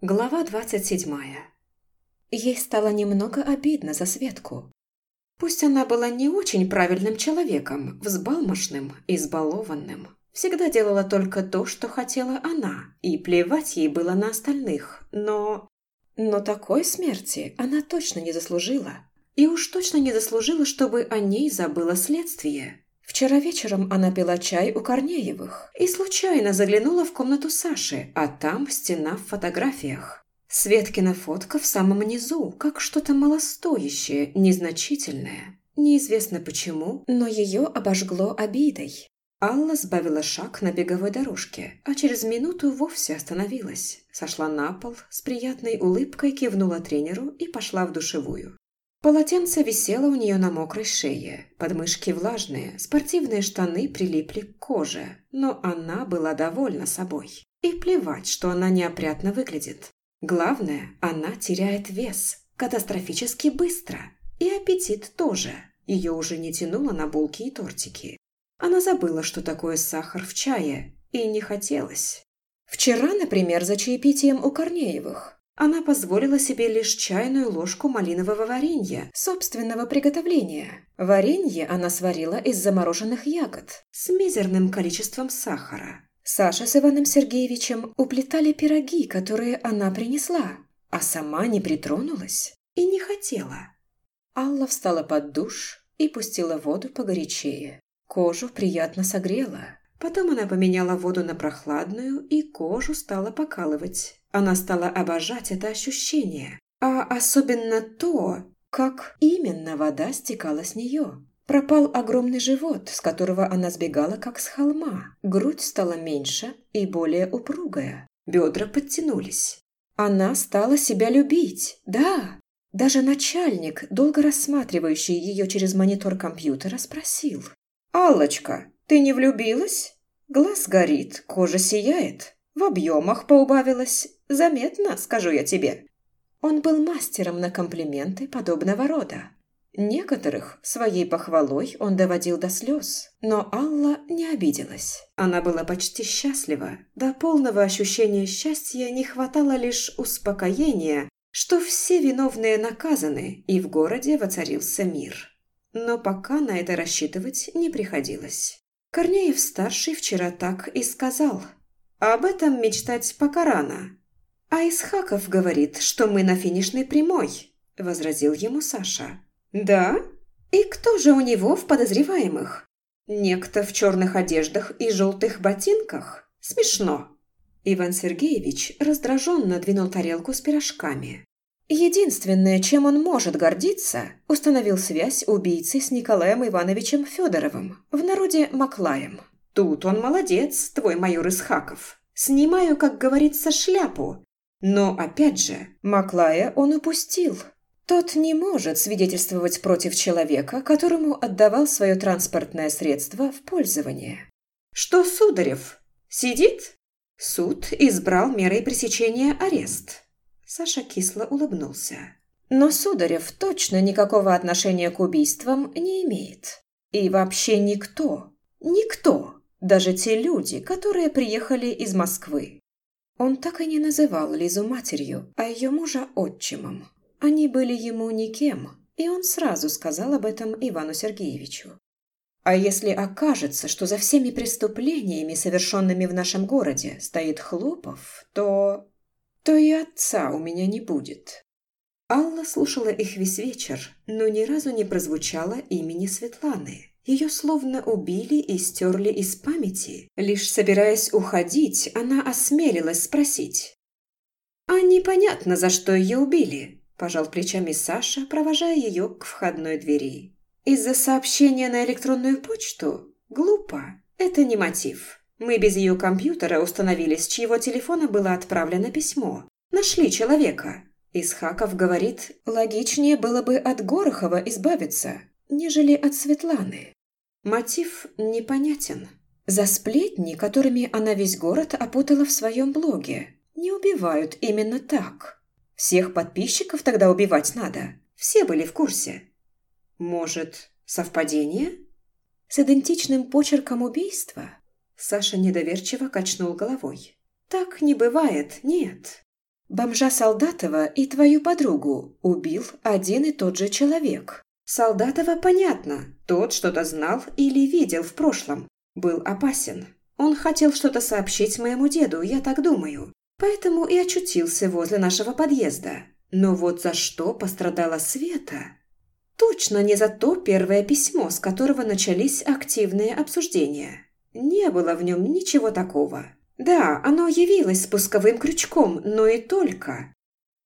Глава двадцать седьмая. Ей стало немного обидно за Светку. Пусть она была не очень правильным человеком, взбалмошным, избалованным. Всегда делала только то, что хотела она, и плевать ей было на остальных, но... Но такой смерти она точно не заслужила. И уж точно не заслужила, чтобы о ней забыло следствие. Вчера вечером она пила чай у Корнеевых и случайно заглянула в комнату Саши, а там стена в фотографиях. Светкина фотка в самом низу, как что-то малостоящее, незначительное. Неизвестно почему, но ее обожгло обидой. Алла сбавила шаг на беговой дорожке, а через минуту вовсе остановилась. Сошла на пол, с приятной улыбкой кивнула тренеру и пошла в душевую. Полотенце висело у нее на мокрой шее, подмышки влажные, спортивные штаны прилипли к коже, но она была довольна собой. И плевать, что она неопрятно выглядит. Главное, она теряет вес, катастрофически быстро. И аппетит тоже. Ее уже не тянуло на булки и тортики. Она забыла, что такое сахар в чае, и не хотелось. Вчера, например, за чаепитием у Корнеевых она позволила себе лишь чайную ложку малинового варенья собственного приготовления. Варенье она сварила из замороженных ягод с мизерным количеством сахара. Саша с Иваном Сергеевичем уплетали пироги, которые она принесла, а сама не притронулась и не хотела. Алла встала под душ и пустила воду погорячее. Кожу приятно согрела. Потом она поменяла воду на прохладную, и кожу стала покалывать. Она стала обожать это ощущение, а особенно то, как именно вода стекала с нее. Пропал огромный живот, с которого она сбегала как с холма. Грудь стала меньше и более упругая. Бедра подтянулись. Она стала себя любить, да. Даже начальник, долго рассматривающий ее через монитор компьютера, спросил. «Аллочка, ты не влюбилась? Глаз горит, кожа сияет, в объемах поубавилась, Заметно, скажу я тебе. Он был мастером на комплименты подобного рода. Некоторых своей похвалой он доводил до слез, но Алла не обиделась. Она была почти счастлива. До полного ощущения счастья не хватало лишь успокоения, что все виновные наказаны, и в городе воцарился мир. Но пока на это рассчитывать не приходилось. Корнеев-старший вчера так и сказал. Об этом мечтать пока рано. «А Исхаков говорит, что мы на финишной прямой», – возразил ему Саша. «Да? И кто же у него в подозреваемых? Некто в черных одеждах и желтых ботинках? Смешно». Иван Сергеевич раздраженно двинул тарелку с пирожками. Единственное, чем он может гордиться, установил связь убийцы с Николаем Ивановичем Федоровым, в народе Маклаем. Тут он молодец, твой майор Исхаков. Снимаю, как говорится, шляпу но, опять же, Маклая он упустил. Тот не может свидетельствовать против человека, которому отдавал свое транспортное средство в пользование. Что Сударев? Сидит? Суд избрал мерой пресечения арест. Саша кисло улыбнулся. Но Сударев точно никакого отношения к убийствам не имеет. И вообще никто, никто, даже те люди, которые приехали из Москвы. Он так и не называл Лизу матерью, а ее мужа отчимом. Они были ему никем, и он сразу сказал об этом Ивану Сергеевичу. А если окажется, что за всеми преступлениями, совершенными в нашем городе, стоит Хлопов, то... то и отца у меня не будет. Алла слушала их весь вечер, но ни разу не прозвучало имени Светланы. Ее словно убили и стерли из памяти. Лишь собираясь уходить, она осмелилась спросить. «А непонятно, за что ее убили», – пожал плечами Саша, провожая ее к входной двери. «Из-за сообщения на электронную почту? Глупо. Это не мотив. Мы без ее компьютера установили, с чьего телефона было отправлено письмо. Нашли человека. Исхаков говорит, логичнее было бы от Горохова избавиться, нежели от Светланы. Мотив непонятен. За сплетни, которыми она весь город опутала в своем блоге, не убивают именно так. Всех подписчиков тогда убивать надо. Все были в курсе. Может, совпадение? С идентичным почерком убийства? Саша недоверчиво качнул головой. Так не бывает, нет. Бомжа Солдатова и твою подругу убил один и тот же человек. Солдатова понятно, тот что-то знал или видел в прошлом, был опасен. Он хотел что-то сообщить моему деду, я так думаю. Поэтому и очутился возле нашего подъезда. Но вот за что пострадала Света? Точно не за то первое письмо, с которого начались активные обсуждения. Не было в нем ничего такого. Да, оно явилось спусковым крючком, но и только.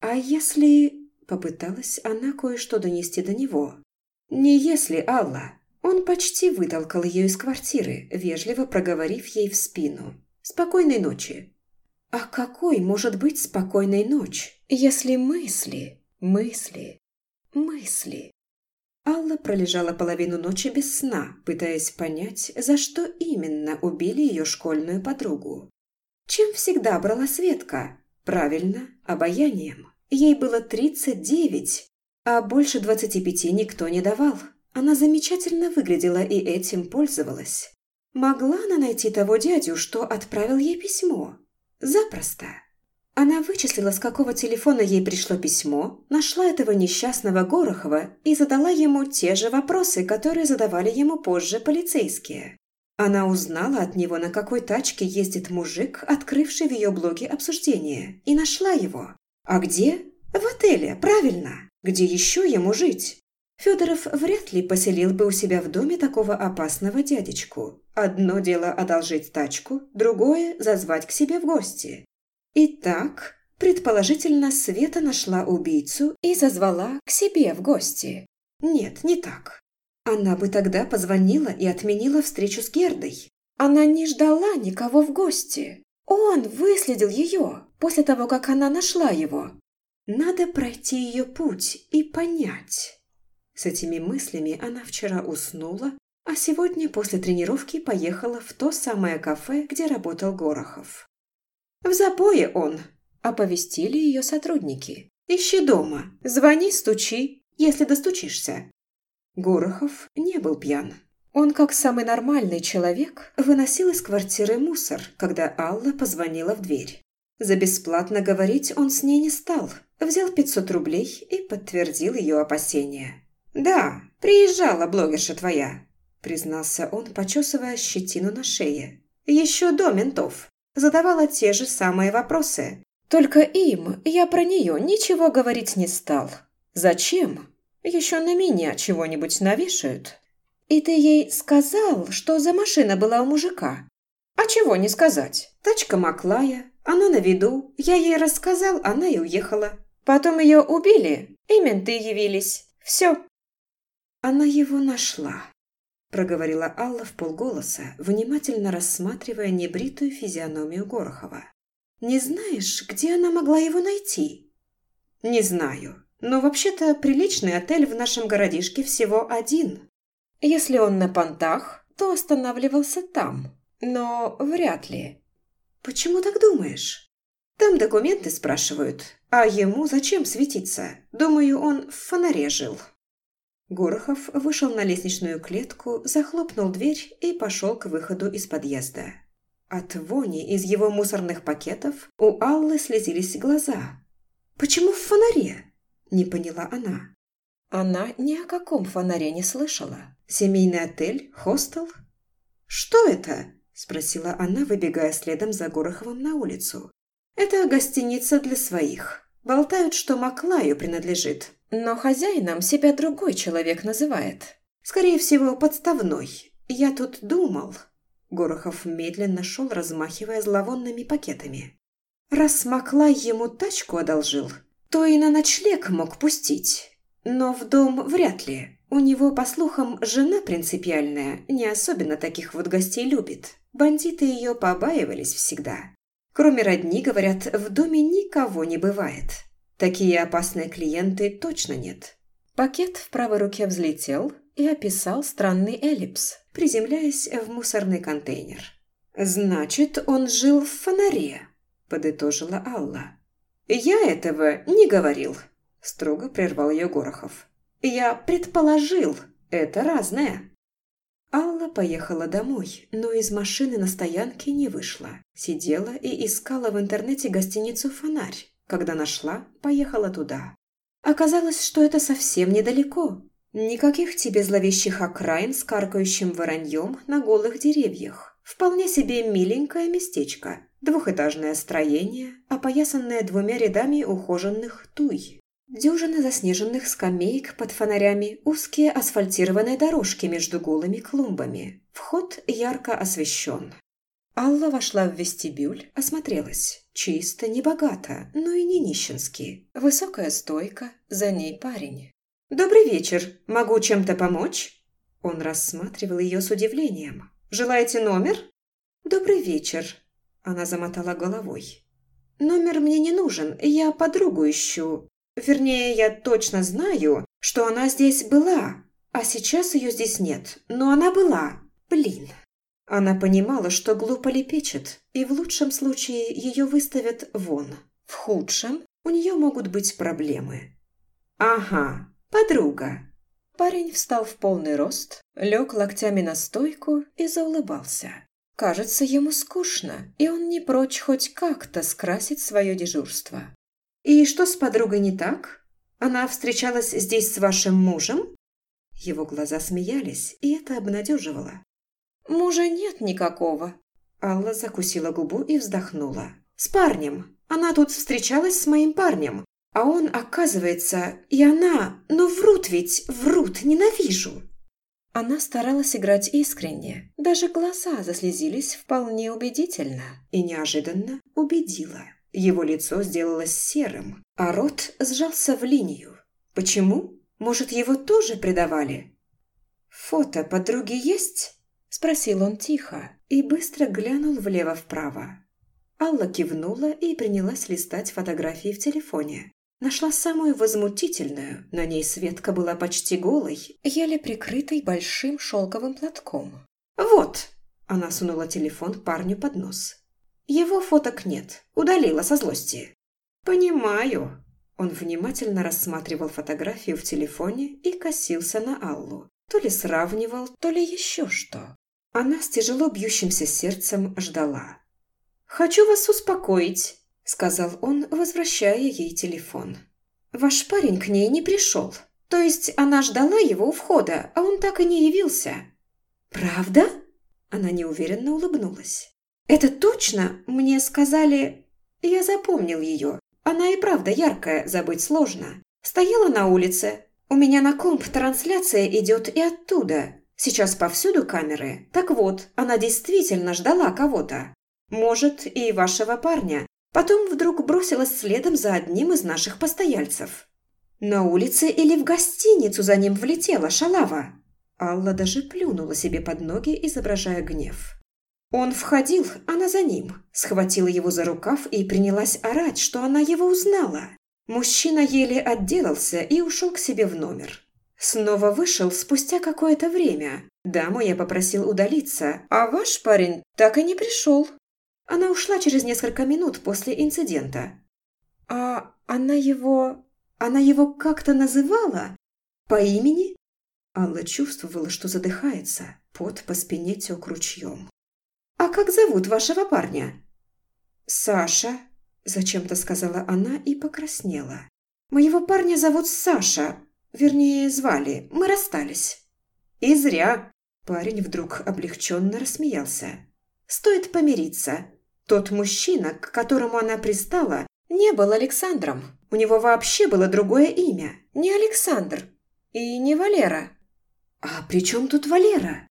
А если... Попыталась она кое-что донести до него. Не если, Алла. Он почти вытолкал ее из квартиры, вежливо проговорив ей в спину. «Спокойной ночи». А какой может быть спокойной ночь, если мысли, мысли, мысли? Алла пролежала половину ночи без сна, пытаясь понять, за что именно убили ее школьную подругу. Чем всегда брала Светка? Правильно, обаянием. Ей было 39, а больше 25 никто не давал. Она замечательно выглядела и этим пользовалась. Могла она найти того дядю, что отправил ей письмо? Запросто. Она вычислила, с какого телефона ей пришло письмо, нашла этого несчастного Горохова и задала ему те же вопросы, которые задавали ему позже полицейские. Она узнала от него, на какой тачке ездит мужик, открывший в ее блоге обсуждение, и нашла его. А где? В отеле, правильно. Где еще ему жить? Федоров вряд ли поселил бы у себя в доме такого опасного дядечку. Одно дело одолжить тачку, другое – зазвать к себе в гости. Итак, предположительно, Света нашла убийцу и зазвала к себе в гости. Нет, не так. Она бы тогда позвонила и отменила встречу с Гердой. Она не ждала никого в гости. Он выследил ее после того, как она нашла его. Надо пройти ее путь и понять. С этими мыслями она вчера уснула, а сегодня после тренировки поехала в то самое кафе, где работал Горохов. «В запое он!» – оповестили ее сотрудники. «Ищи дома, звони, стучи, если достучишься». Горохов не был пьян. Он, как самый нормальный человек, выносил из квартиры мусор, когда Алла позвонила в дверь. За бесплатно говорить он с ней не стал, взял 500 рублей и подтвердил ее опасения. «Да, приезжала блогерша твоя», – признался он, почесывая щетину на шее. «Еще до ментов. Задавала те же самые вопросы. Только им я про нее ничего говорить не стал. Зачем? Еще на меня чего-нибудь навешают. И ты ей сказал, что за машина была у мужика? А чего не сказать? Тачка Маклая, она на виду. Я ей рассказал, она и уехала. Потом ее убили, и менты явились. Все, «Она его нашла», – проговорила Алла в полголоса, внимательно рассматривая небритую физиономию Горохова. «Не знаешь, где она могла его найти?» «Не знаю, но вообще-то приличный отель в нашем городишке всего один. Если он на понтах, то останавливался там, но вряд ли. Почему так думаешь?» «Там документы спрашивают, а ему зачем светиться? Думаю, он в фонаре жил». Горохов вышел на лестничную клетку, захлопнул дверь и пошел к выходу из подъезда. От вони из его мусорных пакетов у Аллы слезились глаза. «Почему в фонаре?» – не поняла она. Она ни о каком фонаре не слышала. «Семейный отель? Хостел?» «Что это?» – спросила она, выбегая следом за Гороховым на улицу. «Это гостиница для своих. Болтают, что Маклаю принадлежит, но хозяином себя другой человек называет. Скорее всего, подставной. Я тут думал. Горохов медленно шел, размахивая зловонными пакетами. Раз Маклай ему тачку одолжил, то и на ночлег мог пустить. Но в дом вряд ли. У него, по слухам, жена принципиальная, не особенно таких вот гостей любит. Бандиты ее побаивались всегда. Кроме родни, говорят, в доме никого не бывает. Такие опасные клиенты точно нет. Пакет в правой руке взлетел и описал странный эллипс, приземляясь в мусорный контейнер. «Значит, он жил в фонаре», – подытожила Алла. «Я этого не говорил», – строго прервал ее Горохов. «Я предположил, это разное». Алла поехала домой, но из машины на стоянке не вышла. Сидела и искала в интернете гостиницу «Фонарь». Когда нашла, поехала туда. Оказалось, что это совсем недалеко. Никаких тебе зловещих окраин с каркающим вороньем на голых деревьях. Вполне себе миленькое местечко. Двухэтажное строение, опоясанное двумя рядами ухоженных туй. Дюжина заснеженных скамеек под фонарями, узкие асфальтированные дорожки между голыми клумбами. Вход ярко освещен. Алла вошла в вестибюль, осмотрелась. Чисто, небогато, но и не нищенски. Высокая стойка, за ней парень. «Добрый вечер. Могу чем-то помочь?» Он рассматривал ее с удивлением. «Желаете номер?» «Добрый вечер». Она замотала головой. «Номер мне не нужен, я подругу ищу. Вернее, я точно знаю, что она здесь была, а сейчас ее здесь нет, но она была. Блин, она понимала, что глупо лепечет, и в лучшем случае ее выставят вон. В худшем у нее могут быть проблемы. «Ага, подруга». Парень встал в полный рост, лег локтями на стойку и заулыбался. Кажется, ему скучно, и он не прочь хоть как-то скрасить свое дежурство. «И что с подругой не так? Она встречалась здесь с вашим мужем?» Его глаза смеялись, и это обнадеживало. «Мужа нет никакого». Алла закусила губу и вздохнула. «С парнем. Она тут встречалась с моим парнем. А он, оказывается, и она... Но врут ведь, врут, ненавижу». Она старалась играть искренне. Даже глаза заслезились вполне убедительно. И неожиданно убедила. Его лицо сделалось серым, а рот сжался в линию. Почему? Может, его тоже предавали? «Фото подруги есть?» – спросил он тихо и быстро глянул влево-вправо. Алла кивнула и принялась листать фотографии в телефоне. Нашла самую возмутительную, на ней Светка была почти голой, еле прикрытой большим шелковым платком. «Вот!» – она сунула телефон парню под нос. «Его фоток нет, удалила со злости». «Понимаю». Он внимательно рассматривал фотографию в телефоне и косился на Аллу. То ли сравнивал, то ли еще что. Она с тяжело бьющимся сердцем ждала. «Хочу вас успокоить», – сказал он, возвращая ей телефон. «Ваш парень к ней не пришел. То есть она ждала его у входа, а он так и не явился». «Правда?» Она неуверенно улыбнулась. «Это точно? Мне сказали...» Я запомнил ее. Она и правда яркая, забыть сложно. Стояла на улице, у меня на комп трансляция идет и оттуда. Сейчас повсюду камеры. Так вот, она действительно ждала кого-то. Может, и вашего парня. Потом вдруг бросилась следом за одним из наших постояльцев. На улице или в гостиницу за ним влетела шалава. Алла даже плюнула себе под ноги, изображая гнев. Он входил, она за ним. Схватила его за рукав и принялась орать, что она его узнала. Мужчина еле отделался и ушел к себе в номер. Снова вышел спустя какое-то время. Даму я попросил удалиться, а ваш парень так и не пришел. Она ушла через несколько минут после инцидента. А она его... Она его как-то называла? По имени? Алла чувствовала, что задыхается. Пот по спине тек ручьем. «А как зовут вашего парня?» «Саша», Зачем-то сказала она и покраснела. «Моего парня зовут Саша. Вернее, звали. Мы расстались». «И зря». Парень вдруг облегченно рассмеялся. «Стоит помириться. Тот мужчина, к которому она пристала, не был Александром. У него вообще было другое имя. Не Александр. И не Валера. А при чем тут Валера?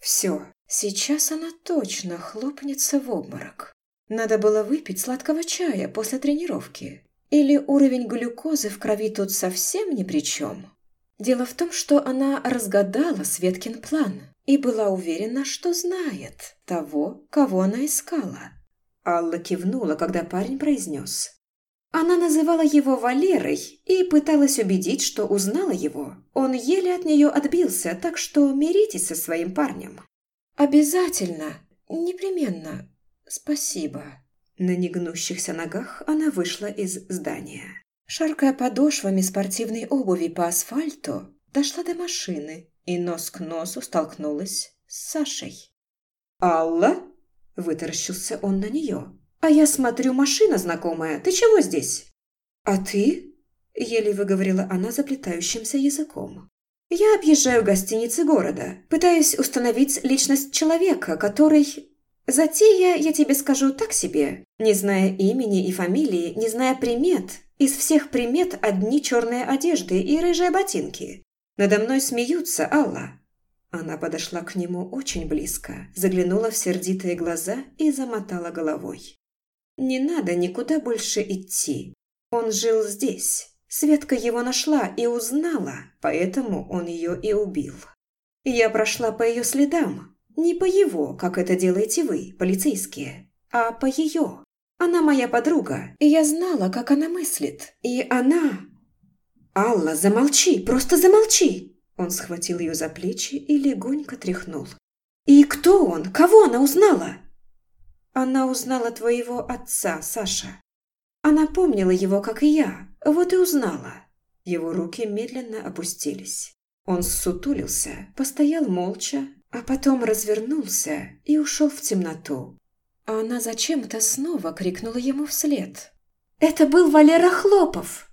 Все, сейчас она точно хлопнется в обморок. Надо было выпить сладкого чая после тренировки. Или уровень глюкозы в крови тут совсем ни при чем. Дело в том, что она разгадала Светкин план и была уверена, что знает того, кого она искала. Алла кивнула, когда парень произнес. Она называла его Валерой и пыталась убедить, что узнала его. Он еле от нее отбился, так что миритесь со своим парнем. «Обязательно, непременно, «Спасибо». На негнущихся ногах она вышла из здания. Шаркая подошвами спортивной обуви по асфальту, дошла до машины и нос к носу столкнулась с Сашей. «Алла?» – вытаращился он на нее. «А я смотрю, машина знакомая. Ты чего здесь?» «А ты?» – еле выговорила она заплетающимся языком. «Я объезжаю гостиницы города, пытаясь установить личность человека, который...» «Затея, я тебе скажу так себе, не зная имени и фамилии, не зная примет. Из всех примет одни черные одежды и рыжие ботинки. Надо мной смеются, Алла». Она подошла к нему очень близко, заглянула в сердитые глаза и замотала головой. «Не надо никуда больше идти. Он жил здесь. Светка его нашла и узнала, поэтому он ее и убил. Я прошла по ее следам. Не по его, как это делаете вы, полицейские, а по ее. Она моя подруга, и я знала, как она мыслит. И она... «Алла, замолчи, просто замолчи!» Он схватил ее за плечи и легонько тряхнул. «И кто он? Кого она узнала?» «Она узнала твоего отца, Саша. Она помнила его, как и я, вот и узнала. Его руки медленно опустились. Он ссутулился, постоял молча, а потом развернулся и ушел в темноту. А она зачем-то снова крикнула ему вслед. «Это был Валера Хлопов!»